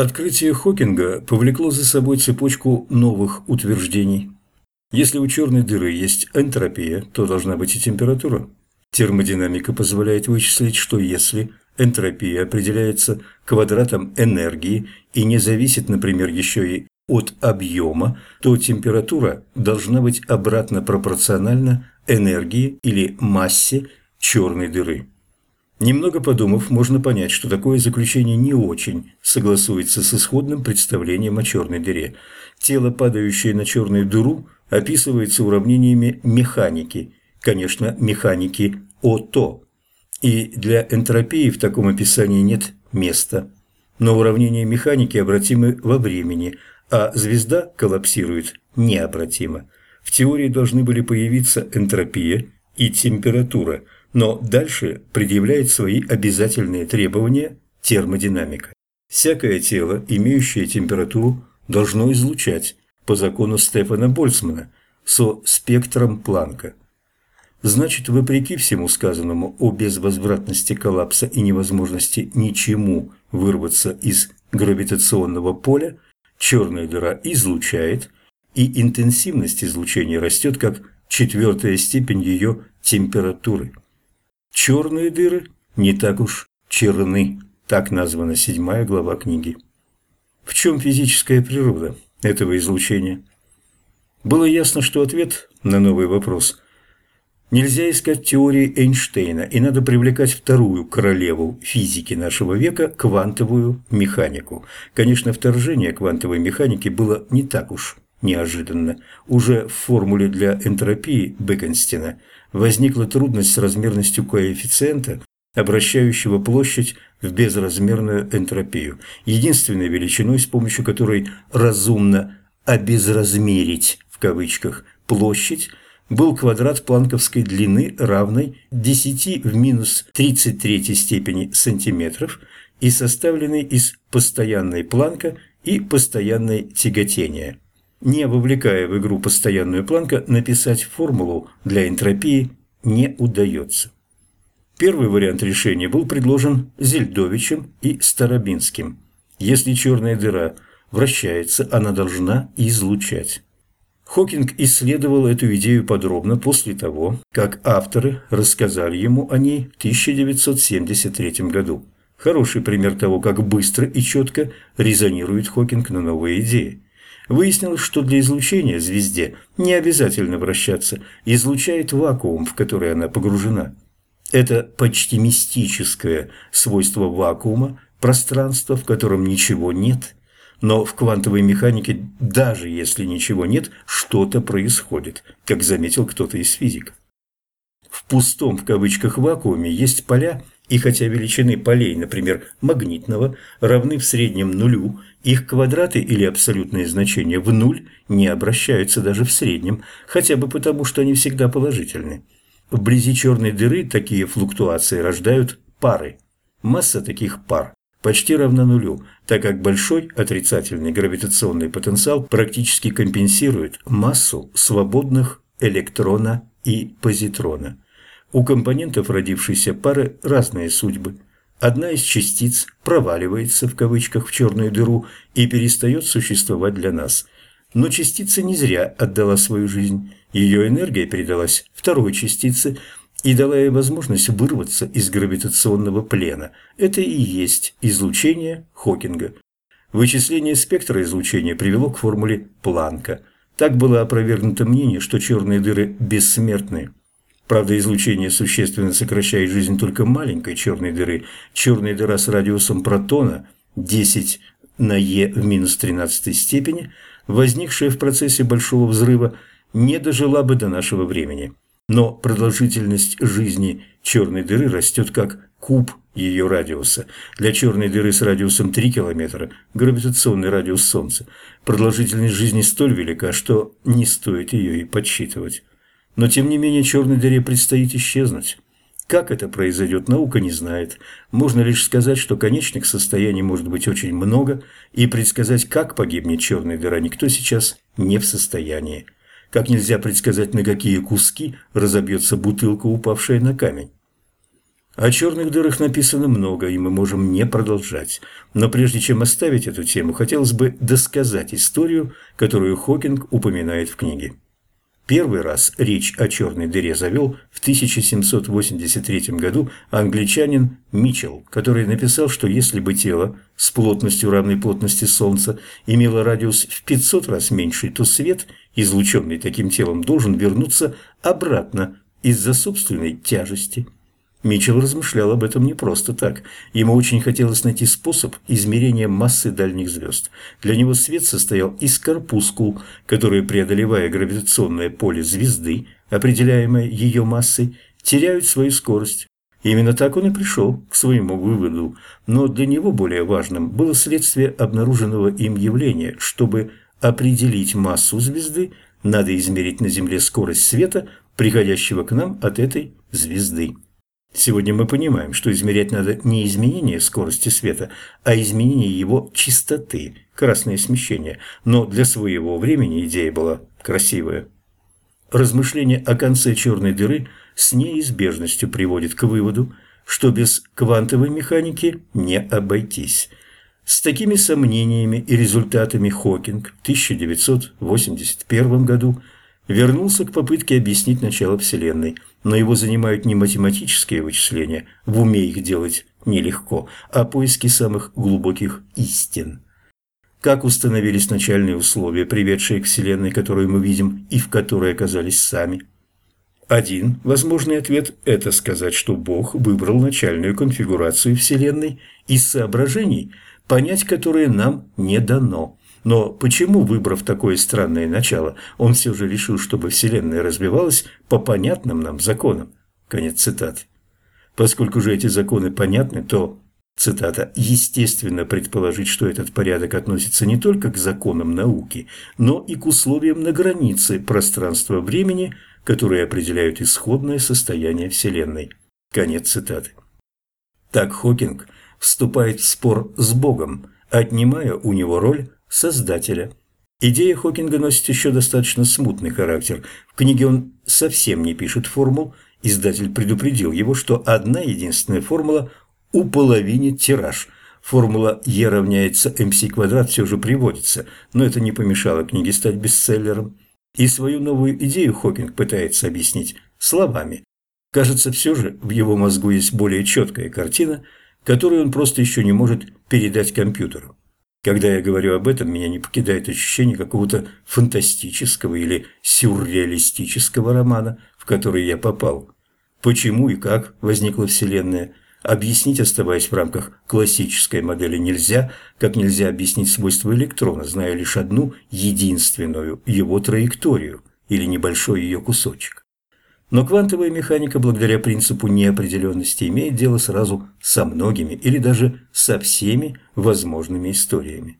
Открытие Хокинга повлекло за собой цепочку новых утверждений. Если у черной дыры есть энтропия, то должна быть и температура. Термодинамика позволяет вычислить, что если энтропия определяется квадратом энергии и не зависит, например, еще и от объема, то температура должна быть обратно пропорциональна энергии или массе черной дыры. Немного подумав, можно понять, что такое заключение не очень согласуется с исходным представлением о черной дыре. Тело, падающее на черную дыру, описывается уравнениями механики, конечно, механики ОТО. И для энтропии в таком описании нет места. Но уравнения механики обратимы во времени, а звезда коллапсирует необратимо. В теории должны были появиться энтропия и температура – но дальше предъявляет свои обязательные требования термодинамика. Всякое тело, имеющее температуру, должно излучать по закону Стефана Больцмана со спектром Планка. Значит, вопреки всему сказанному о безвозвратности коллапса и невозможности ничему вырваться из гравитационного поля, черная дыра излучает, и интенсивность излучения растет как четвертая степень ее температуры. Черные дыры не так уж черны, так названа седьмая глава книги. В чем физическая природа этого излучения? Было ясно, что ответ на новый вопрос нельзя искать теории Эйнштейна, и надо привлекать вторую королеву физики нашего века – квантовую механику. Конечно, вторжение квантовой механики было не так уж неожиданно. Уже в формуле для энтропии Беконстена возникла трудность с размерностью коэффициента, обращающего площадь в безразмерную энтропию, единственной величиной, с помощью которой разумно «обезразмерить» в кавычках площадь, был квадрат планковской длины, равной 10 в минус 33 степени сантиметров и составленный из постоянной планка и постоянной тяготения не вовлекая в игру постоянную планка, написать формулу для энтропии не удается. Первый вариант решения был предложен Зельдовичем и Старобинским. Если черная дыра вращается, она должна излучать. Хокинг исследовал эту идею подробно после того, как авторы рассказали ему о ней в 1973 году. Хороший пример того, как быстро и четко резонирует Хокинг на новые идеи. Выяснилось, что для излучения звезде не обязательно вращаться, излучает вакуум, в который она погружена. Это почти мистическое свойство вакуума, пространство, в котором ничего нет. Но в квантовой механике, даже если ничего нет, что-то происходит, как заметил кто-то из физиков. В пустом в кавычках вакууме есть поля, и хотя величины полей, например, магнитного, равны в среднем нулю, их квадраты или абсолютные значения в нуль не обращаются даже в среднем, хотя бы потому, что они всегда положительны. Вблизи черной дыры такие флуктуации рождают пары. Масса таких пар почти равна нулю, так как большой отрицательный гравитационный потенциал практически компенсирует массу свободных электрона и позитрона. У компонентов родившейся пары разные судьбы. Одна из частиц проваливается в кавычках в черную дыру и перестает существовать для нас. Но частица не зря отдала свою жизнь. Ее энергия передалась второй частице и дала ей возможность вырваться из гравитационного плена. Это и есть излучение Хокинга. Вычисление спектра излучения привело к формуле Планка. Так было опровергнуто мнение, что черные дыры бессмертны. Правда, излучение существенно сокращает жизнь только маленькой черной дыры. Черная дыра с радиусом протона 10 на Е в минус 13 степени, возникшая в процессе Большого взрыва, не дожила бы до нашего времени. Но продолжительность жизни черной дыры растет как куб ее радиуса. Для черной дыры с радиусом 3 километра, гравитационный радиус Солнца, продолжительность жизни столь велика, что не стоит ее и подсчитывать. Но тем не менее черной дыре предстоит исчезнуть. Как это произойдет, наука не знает. Можно лишь сказать, что конечных состояний может быть очень много, и предсказать, как погибнет черная дыра, никто сейчас не в состоянии. Как нельзя предсказать, на какие куски разобьется бутылка, упавшая на камень. О черных дырах написано много, и мы можем не продолжать. Но прежде чем оставить эту тему, хотелось бы досказать историю, которую Хокинг упоминает в книге. Первый раз речь о черной дыре завел в 1783 году англичанин Митчелл, который написал, что если бы тело с плотностью равной плотности Солнца имело радиус в 500 раз меньший, то свет, излученный таким телом, должен вернуться обратно из-за собственной тяжести. Митчелл размышлял об этом не просто так. Ему очень хотелось найти способ измерения массы дальних звезд. Для него свет состоял из корпускул, которые, преодолевая гравитационное поле звезды, определяемое ее массой, теряют свою скорость. Именно так он и пришел к своему выводу. Но для него более важным было следствие обнаруженного им явления. Чтобы определить массу звезды, надо измерить на Земле скорость света, приходящего к нам от этой звезды. Сегодня мы понимаем, что измерять надо не изменение скорости света, а изменение его частоты, красное смещение. Но для своего времени идея была красивая. Размышление о конце черной дыры с неизбежностью приводит к выводу, что без квантовой механики не обойтись. С такими сомнениями и результатами Хокинг в 1981 году вернулся к попытке объяснить начало Вселенной – но его занимают не математические вычисления, в уме их делать нелегко, а поиски самых глубоких истин. Как установились начальные условия, приведшие к Вселенной, которую мы видим и в которой оказались сами? Один возможный ответ – это сказать, что Бог выбрал начальную конфигурацию Вселенной из соображений, понять которые нам не дано – но почему, выбрав такое странное начало, он все же решил, чтобы Вселенная развивалась по понятным нам законам? Конец цитаты. Поскольку же эти законы понятны, то, цитата, «естественно предположить, что этот порядок относится не только к законам науки, но и к условиям на границе пространства-времени, которые определяют исходное состояние Вселенной». Конец цитаты. Так Хокинг вступает в спор с Богом, отнимая у него роль создателя. Идея Хокинга носит еще достаточно смутный характер. В книге он совсем не пишет формул, издатель предупредил его, что одна единственная формула уполовинит тираж. Формула Е равняется МС квадрат все же приводится, но это не помешало книге стать бестселлером. И свою новую идею Хокинг пытается объяснить словами. Кажется, все же в его мозгу есть более четкая картина, которую он просто еще не может передать компьютеру. Когда я говорю об этом, меня не покидает ощущение какого-то фантастического или сюрреалистического романа, в который я попал. Почему и как возникла Вселенная, объяснить, оставаясь в рамках классической модели, нельзя, как нельзя объяснить свойства электрона, зная лишь одну единственную его траекторию или небольшой ее кусочек. Но квантовая механика, благодаря принципу неопределенности, имеет дело сразу со многими или даже со всеми возможными историями.